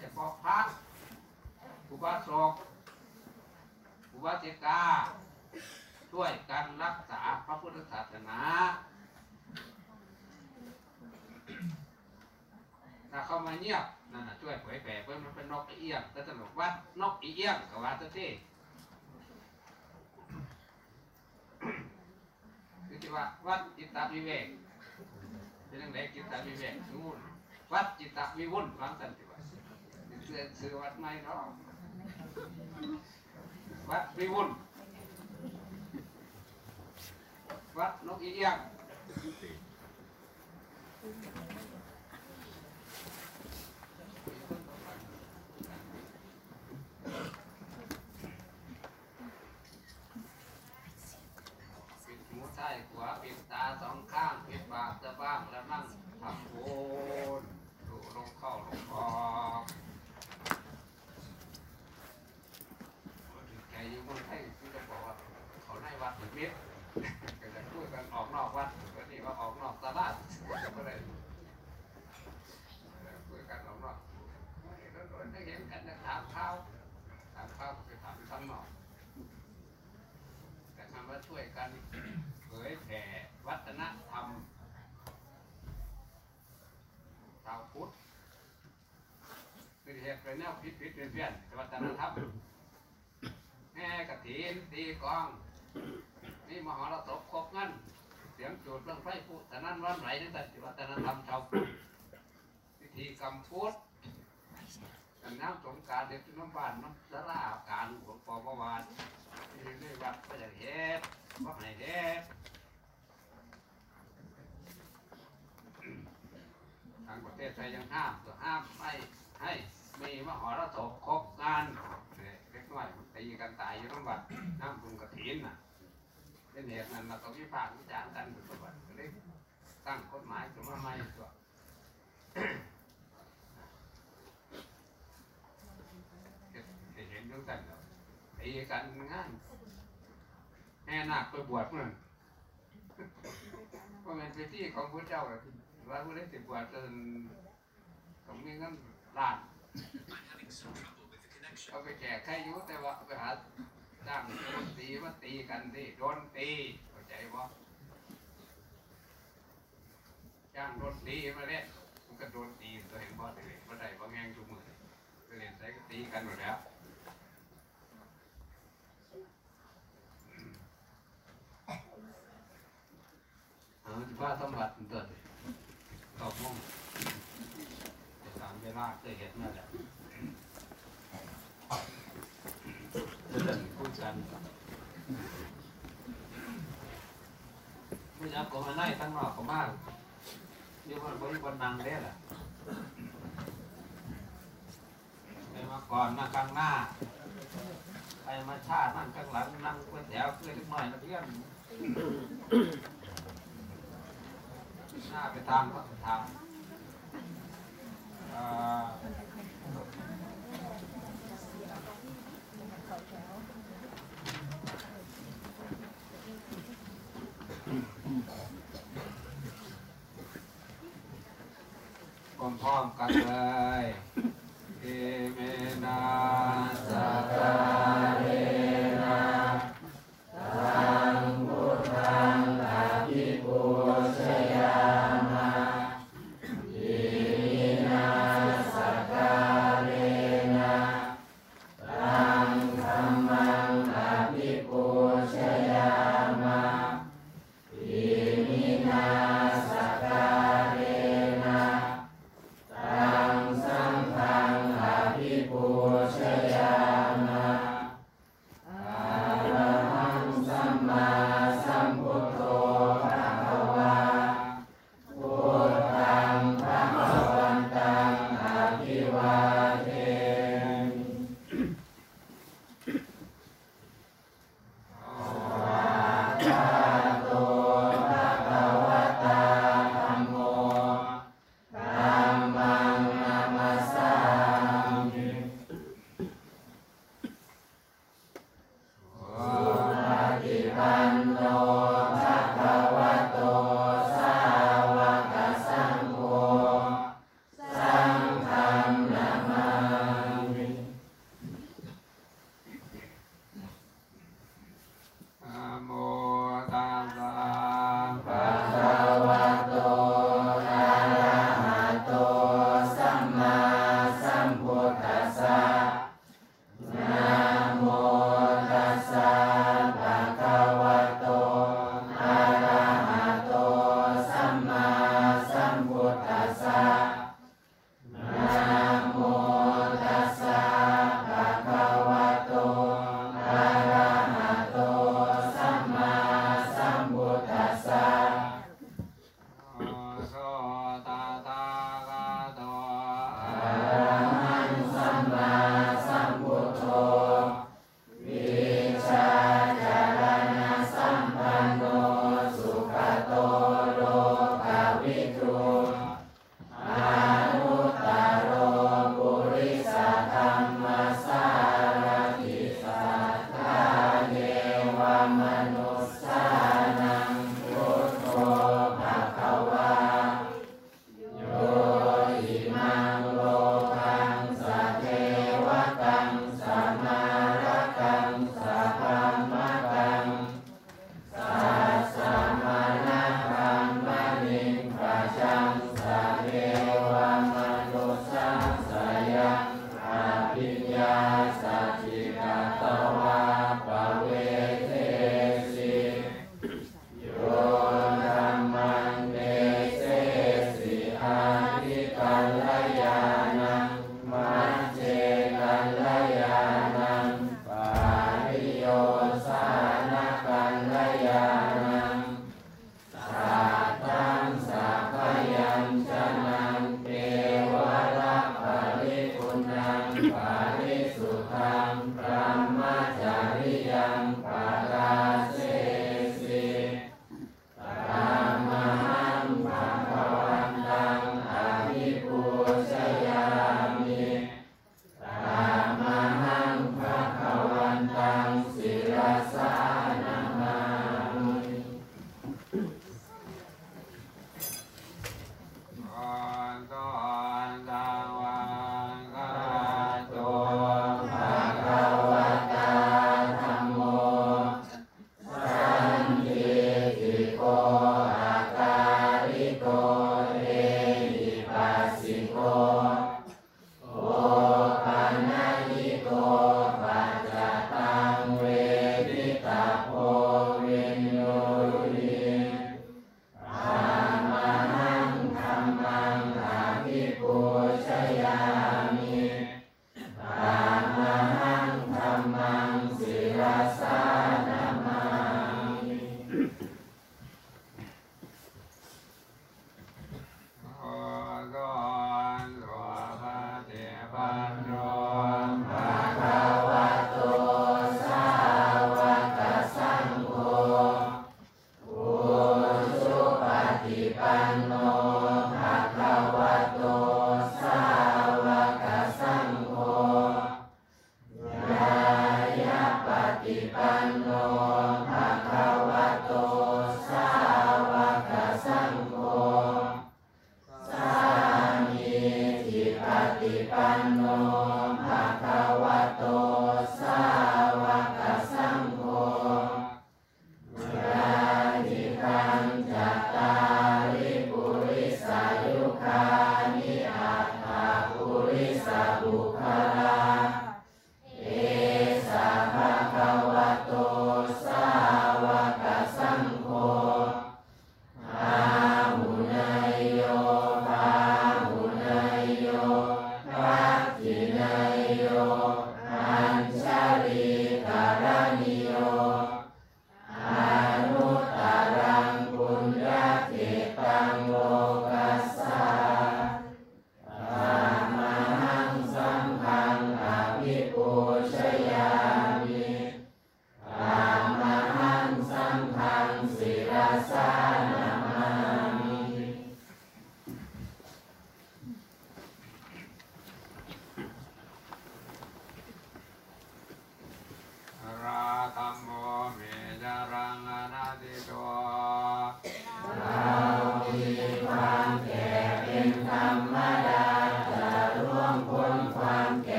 เฉพาะพระอุบาสกอุบาสิกา ช่วยกันรักษาพระพุทธศาสนา ถ้าเข้ามาเงียบนั่นช่วยเผยแผ่เพื่อมันเป็นนกอีเอี้ยงแต่สนุกวัดนกอีเอี้ยงกับว่าซะที่คือที่ว่าวัดจิตตวิเวกเป็นยังไงจิตตวิเวกสมุนวัดจิตตวิวุ่นฟังสันติ เสื่อสื่อวัดไม่เนาะวัดวิวุ่นวัดนกอีเอียงปิดหูซ้ายขวาปิดตาสองข้างปิดปากจะบ้างแล้วนั่งทำโอนดูลงเข้าลงออกแกอยู่คนไทยที่จะบอกว่าเขาในวัดถึง มิตรก็จะพูดกันออกนอกวัดก็นี่ว่าออกนอกตลาดก็เลยคุยกันออกนอกแล้วโดนได้เห็นกันถามข้าวถามข้าวก็ไปถามข้างนอกแต่คำว่าช่วยกันเผยแผ่วัฒนธรรมชาวพุทธคือเหตุเป็นแนวผิดผิดเปลี่ยนเปลี่ยนวัฒนธรรมแห่กระถินตีกอง นี่มหรสพครบงั้น เสียงจูดเรื่องไฟพุทธนั้นวันไหลนั่นแต่วัฒนธรรมชาวพุทธพิธีกรรมพุทธน้ำสงการเด็กน้ำบ้านน้ำสาราการหลวงพ่อประวานที่เรียกวัดก็จะเฮ็ดก็ให้เฮ็ดทางประเทศไทยยังห้ามตัวห้ามไม่ให้มีมหรสพครบงานเล็กน้อยตีกันตายอยู่ทั้งวัดน้ำบุญกระถินน่ะ เป็นเหตุนั้นเราต้องวิพากษ์วิจารณ์กันเป็นประวัติก็เลยตั้งกฎหมายขึ้นมาใหม่ตัวเห็นเห็นด้วยกันตีกันงานแห่นาคไปบวชเมื่อนเพราะมันเป็นที่ของพระเจ้าว่าผู้ได้ติบวชจนต้องมีเงินล้านเอาไปแจกใครอยุ่แต่ว่าไปหา จ้างโดนตีมาตีกันที่โดนตีเข้าใจบ่จ้างโดนตีมาเล่นมันก็โดนตีตัวเห็นบ่เลยบ่ได้บ่แงงทุกมือไปเรียนใส่ก็ตีกันหมดแล้วเออที่ว่าสมบัติมันเกิดตอบมุ่งสามเวลาเคยเห็นนั่นแหละเดินพูดกันไมีอากก็มาไล่ตั้งนอกก็มากเดี๋ยวมันบริบนนังได้แหละไปมาก่อนมาข้างหน้า ไปมาชานั่งข้างหลังนั่งก๋วยแถวเพื่อนหน่อยนะเพื่อนหน้าไปทางก็ทาง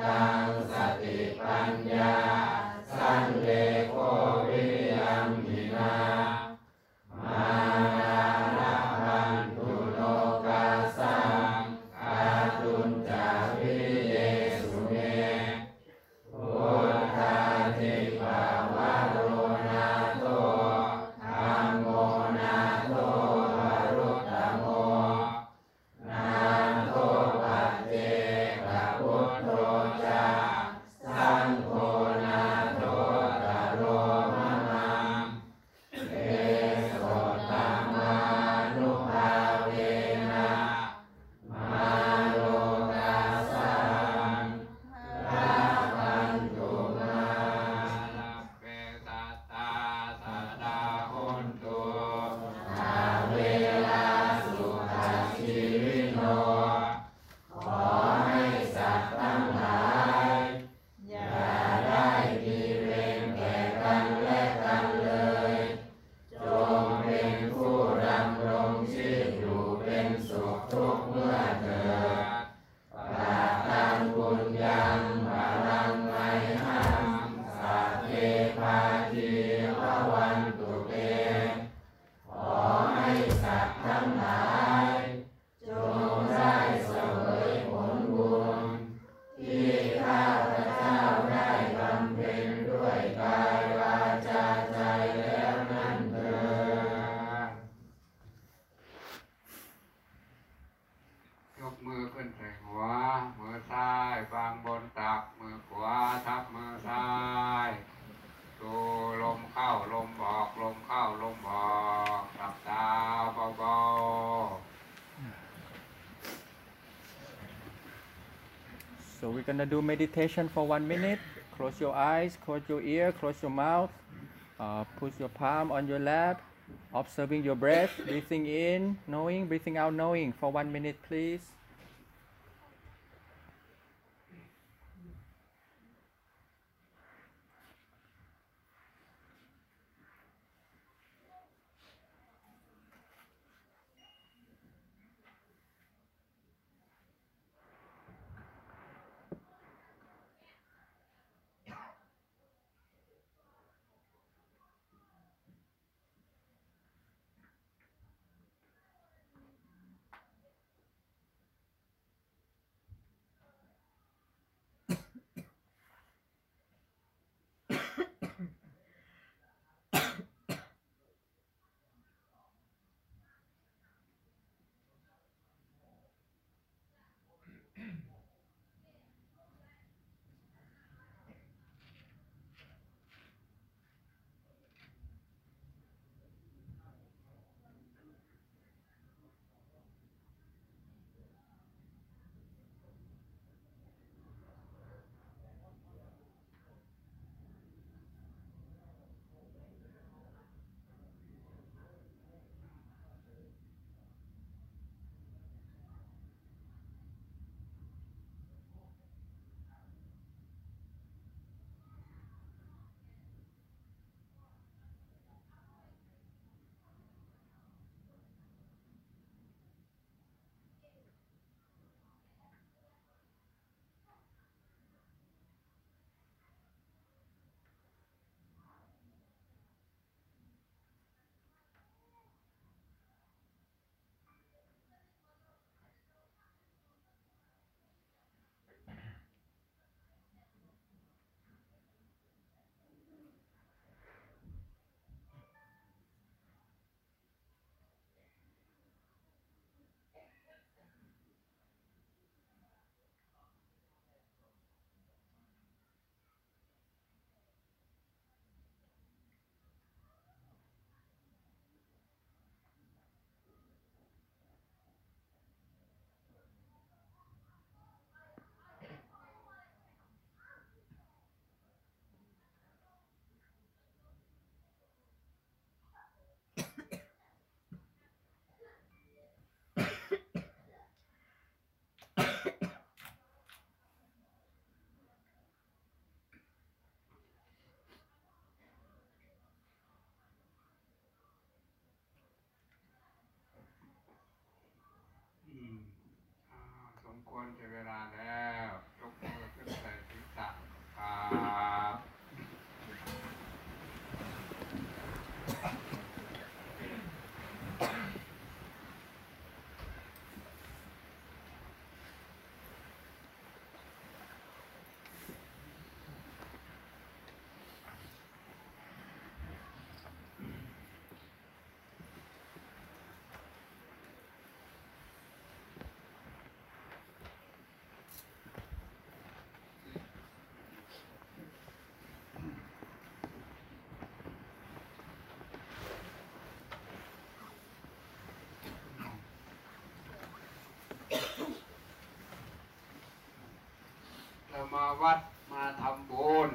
ตังสติปัญญา gonna do meditation for one minute. Close your eyes, close your ear, close your mouth. Uh, put your palm on your lap, observing your breath, breathing in, knowing, breathing out, knowing. For one minute, please. ควรจะเวลาแล้วยกมือขึ้นใส่ศีรษะครับ เรามา วัดมาทำบุญ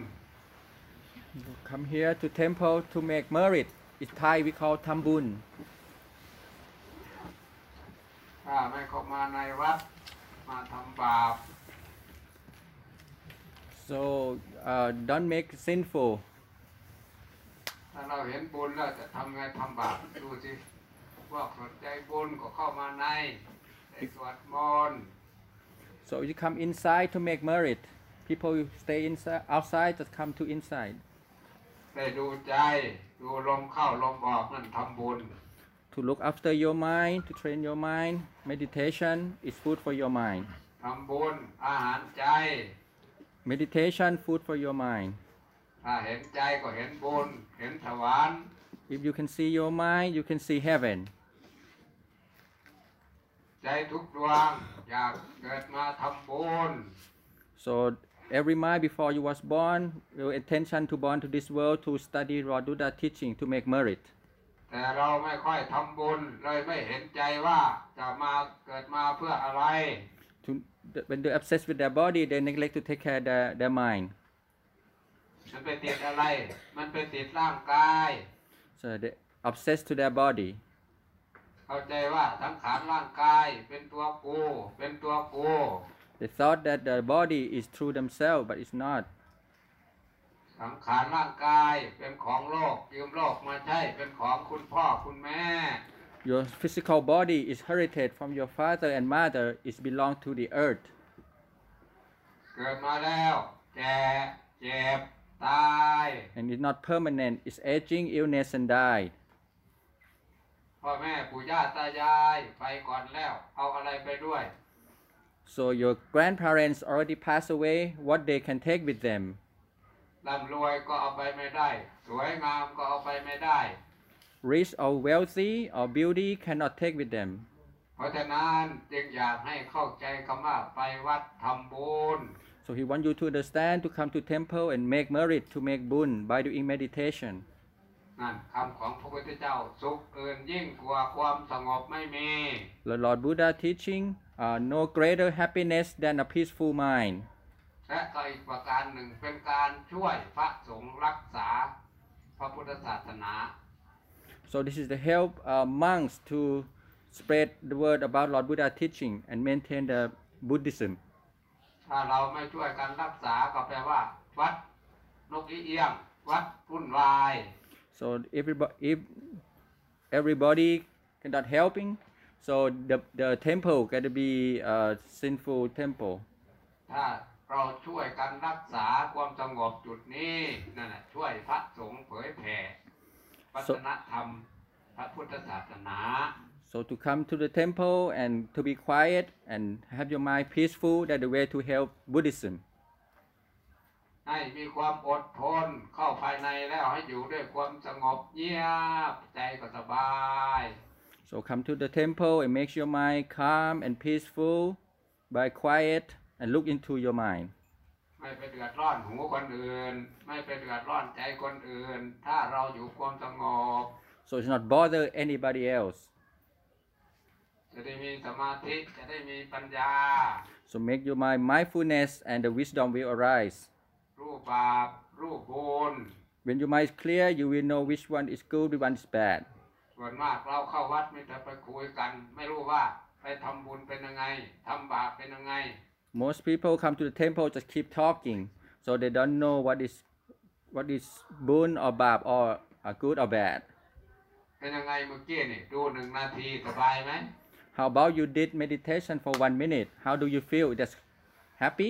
You come here to temple to make merit. It's Thai we call tambun. ถ้าไม่เข้ามาในวัดมาทำบาป So uh, don't make sinful. ถ้าเราเห็นบุญแล้วจะทำไงทำบาปดูสิพวกสนใจบุญก็เข้ามาในได้สวดมนต์ So you come inside to make merit. People stay inside, outside, just come to inside. ได้ดูใจ ดูลมเข้าลมออกนั่นทำบุญ To look after your mind, to train your mind. Meditation is food for your mind. ทำบุญอาหารใจ Meditation, food for your mind. ถ้าเห็นใจก็เห็นบุญ เห็นสวรรค์ If you can see your mind, you can see heaven. ใจทุกดวงอยากเกิดมาทำบุญ So every mind before you was born, your intention to born to this world to study Lord Buddha teaching to make merit. แต่เราไม่ค่อยทำบุญเลยไม่เห็นใจว่าจะมาเกิดมาเพื่ออะไร To, the- when they're obsessed with their body, they neglect to take care of their, their mind. มันไปติดอะไร มันไปติดร่างกาย So they obsessed to their body. เข้าใจว่าสังขารร่างกายเป็นตัวกู เป็นตัวกู They thought that the body is through themselves, but it's not. สังขารร่างกายเป็นของโลกยืมโลกมาใช้เป็นของคุณพ่อคุณแม่ Your physical body is heritage from your father and mother. It belong to the earth. เกิดมาแล้วแก่เจ็บตาย And it's not permanent. It's aging, illness, and die. พ่อแม่ปู่ย่าตายายไปก่อนแล้ว เอาอะไรไปด้วย So your grandparents already passed away. What they can take with them? ร่ำรวยก็เอาไปไม่ได้ สวยงามก็เอาไปไม่ได้ Rich or wealthy or beauty cannot take with them. เพราะฉะนั้นจึงอยากให้เข้าใจคำว่าไปวัดทำบุญ So he wants you to understand to come to temple and make merit to make boon by doing meditation. นั่นคำของพระพุทธเจ้าสุขอื่นยิ่งกว่าความสงบไม่มี The Lord Buddha teaching uh, no greater happiness than a peaceful mind. และก็อีกประการหนึ่งเป็นการช่วยพระสงฆ์รักษาพระพุทธศาสนา So this is the help uh, monks to spread the word about Lord Buddha teaching and maintain the Buddhism. ถ้าเราไม่ช่วยกันรักษาก็แปลว่า วัดนกอีเอียง วัดวุ่นวาย So everybody, if everybody cannot helping, so the, the temple got to be a sinful temple. ถ้าเราช่วยกันรักษาความสงบจุดนี้นั่นแหละช่วยพระสงฆ์เผยแผ่วัฒนธรรมพระพุทธศาสนา So to come to the temple and to be quiet and have your mind peaceful, that's the way to help Buddhism. ให้มีความอดทนเข้าภายในแล้วให้อยู่ด้วยความสงบเงียบใจก็สบาย So come to the temple and make your mind calm and peaceful by quiet and look into your mind. ไม่ไปเดือดร้อนหูคนอื่น ไม่ไปเดือดร้อนใจคนอื่น ถ้าเราอยู่ความสงบ So it's not bother anybody else. จะได้มีสมาธิจะได้มีปัญญา So make your mind mindfulness and the wisdom will arise. รูปบาปรูปบุญ When your mind is clear, you will know which one is good, which one is bad. ส่วนมากเราเข้าวัดไม่แต่ไปคุยกัน ไม่รู้ว่าไปทำบุญเป็นยังไงทำบาปเป็นยังไง Most people come to the temple just keep talking, so they don't know what is what is boon or bad or uh, good or bad. เป็นยังไงเมื่อกี้นี่ดูหนึ่งนาทีสบายไหม How about you did meditation for one minute? How do you feel? Just happy?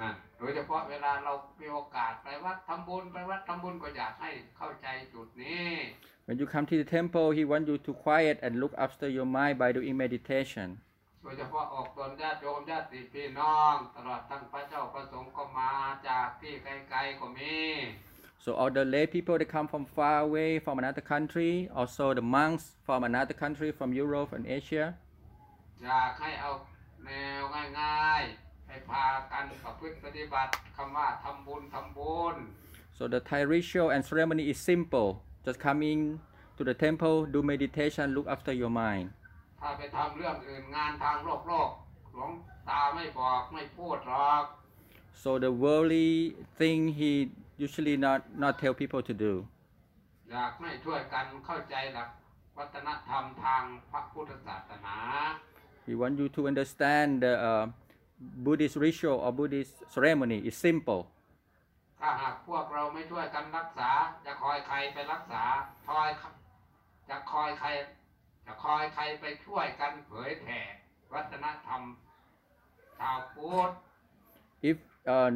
นะโดยเฉพาะเวลาเรามีโอกาสไปวัดทำบุญไปวัดทำบุญก็อยากให้เข้าใจจุดนี้ When you come to the temple, he wants you to quiet and look after your mind by doing meditation. โดยเฉพาะออกตนญาติโยมญาติพี่น้อง ตลอดทั้งพระเจ้าประสงค์ก็มาจากที่ไกลๆก็มี So all the lay people that come from far away from another country, also the monks from another country from Europe and Asia. อยากให้เอาแนวง่ายๆ ให้พากันประพฤติปฏิบัติคำว่าทำบุญทำบุญ So the Thai ritual and ceremony is simple. Just come in to the temple, do meditation, look after your mind. ถ้าไปทำเรื่องอื่นงานทางโลกโลกหลวงตาไม่บอกไม่พูดหรอก So the worldly thing he usually not not tell people to do. อยากให้ช่วยกันเข้าใจหลักวัฒนธรรมทางพระพุทธศาสนา We want you to understand the uh, Buddhist ritual or Buddhist ceremony is simple. ถ้าหากพวกเราไม่ช่วยกันรักษา จะคอยใครไปรักษาคอยจะคอยใคร จะคอยใครไปช่วยกันเผยแผ่วัฒนธรรมชาวพุทธ If uh,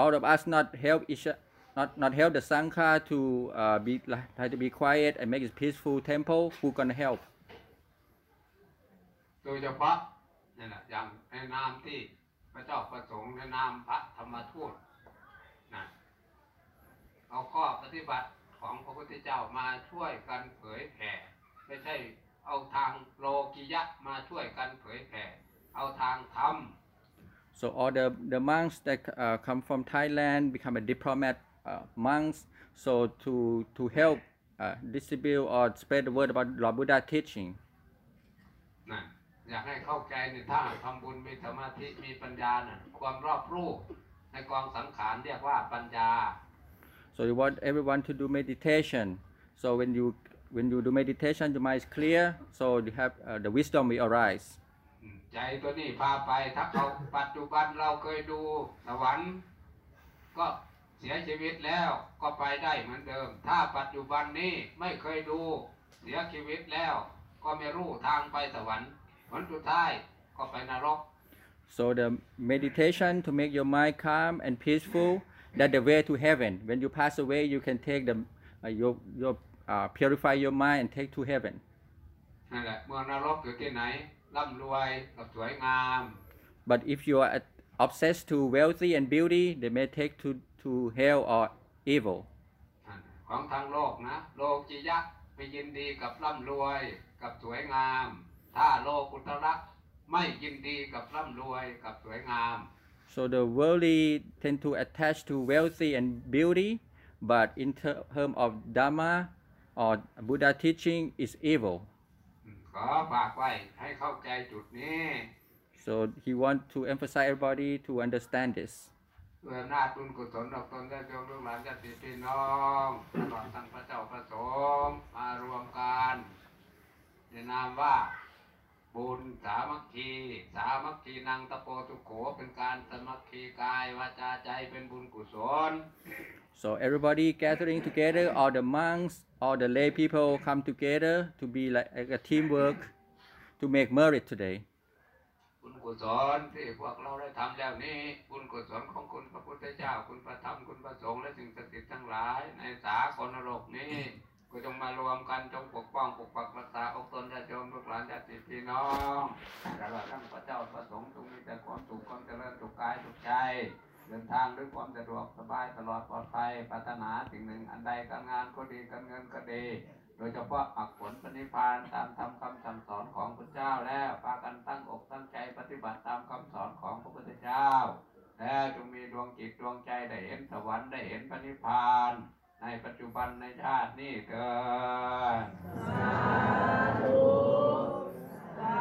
all of us not help each o- not not help the sangha to uh, be like, try to be quiet and make it peaceful temple, who gonna help? โดยเฉพาะนี่แหละอย่างในนามที่พระเจ้าประสงค์ในนามพระธรรมทูตนะ เอาข้อปฏิบัติของพระพุทธเจ้ามาช่วยกันเผยแผ่ ไม่ใช่เอาทางโลกิยะมาช่วยกันเผยแผ่ เอาทางธรรม So all the, the monks that uh, come from Thailand become a diplomat uh, monks. So to to help uh, distribute or spread the word about Lord Buddha teaching. นะอยากให้เข้าใจในถ้าทำบุญมีสมาธิมีปัญญาน่ะความรอบรู้ในกองสังขารเรียกว่าปัญญา So you want everyone to do meditation. So when you when you do meditation, your mind is clear. So you have uh, the wisdom will arise. อืมใจตัวนี้พาไปถ้าเขาปัจจุบันเราเคยดูสวรรค์ก็เสียชีวิตแล้วก็ไปได้เหมือนเดิม ถ้าปัจจุบันนี้ไม่เคยดูเสียชีวิตแล้ว ก็ไม่รู้ทางไปสวรรค์ผลสุดท้ายก็ไปนรก So the meditation to make your mind calm and peaceful, that the way to heaven. When you pass away, you can take the uh, your your uh, purify your mind and take to heaven. นั่นแหละเมืองนรกอยู่ที่ไหนร่ำรวยกับสวยงาม But if you are at- obsessed to wealthy and beauty, they may take to to hell or evil. ของทางโลกนะโลกิยะไปยินดีกับร่ำรวยกับสวยงาม ถ้าโลกุตระไม่ยินดีกับร่ำรวยกับสวยงาม So the worldly tend to attach to wealthy and beauty, but in term of Dharma or Buddha teaching is evil. ขอฝากไว้ให้เข้าใจจุดนี้ So he want to emphasize everybody to understand this. ด้วยอำนาจบุญกุศลดอกตนได้ยมลูกหลานญาติพี่น้องตลอดทั้งพระเจ้าพระสงฆ์มารวมกันในนามว่า บุญสามัคคี สามัคคีนังตะโปตุโขเป็นการสามัคคีกายวาจาใจเป็นบุญกุศล So everybody gathering together, all the monks, all the lay people come together to be like a teamwork to make merit today. บุญกุศลที่พวกเราได้ทำแล้วนี้ บุญกุศลของคุณพระพุทธเจ้าคุณพระธรรมคุณพระสงฆ์และสิ่งศักดิ์สิทธิ์ทั้งหลายในสากลโลกนี้ ก็จงมารวมกันจงปกป้องปกปักรักษาอกตนญาติโยมลูกหลานญาติพี่น้องตลอดทั้งพระเจ้าพระสงฆ์จงมีแต่ความสุขความเจริญสุขกายสุขใจเดินทางด้วยความสะดวกสบายตลอดปลอดภัยปรารถนาสิ่งหนึ่งอันใดการงานก็ดีการเงินก็ดี โดยเฉพาะอักผลปณิพานตามธรรมคำสั่งสอนของพระเจ้าแล้วพากันตั้งอกตั้งใจปฏิบัติตามคำสอนของพระพุทธเจ้า แล้วจงมีดวงจิตดวงใจได้เห็นสวรรค์ได้เห็นปณิพาน ในปัจจุบันในชาตินี้เถิดสา